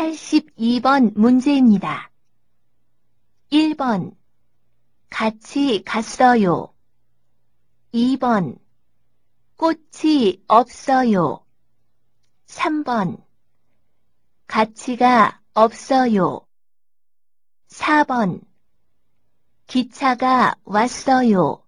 82번 문제입니다. 1번 같이 갔어요. 2번 꽃이 없어요. 3번 가치가 없어요. 4번 기차가 왔어요.